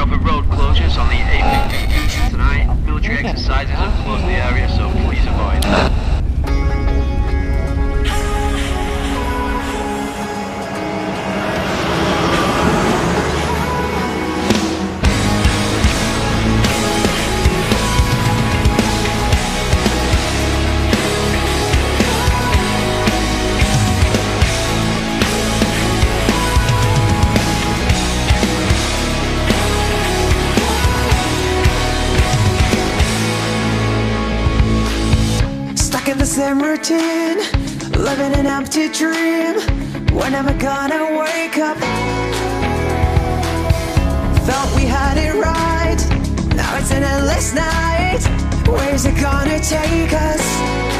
over road closures on the A15. same routine Living an empty dream When am I gonna wake up? Thought we had it right Now it's an endless night Where's it gonna take us?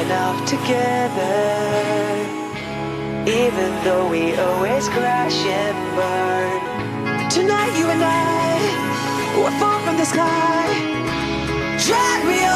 Enough off together. Even though we always crash and burn. Tonight you and I were fall from the sky. Drag me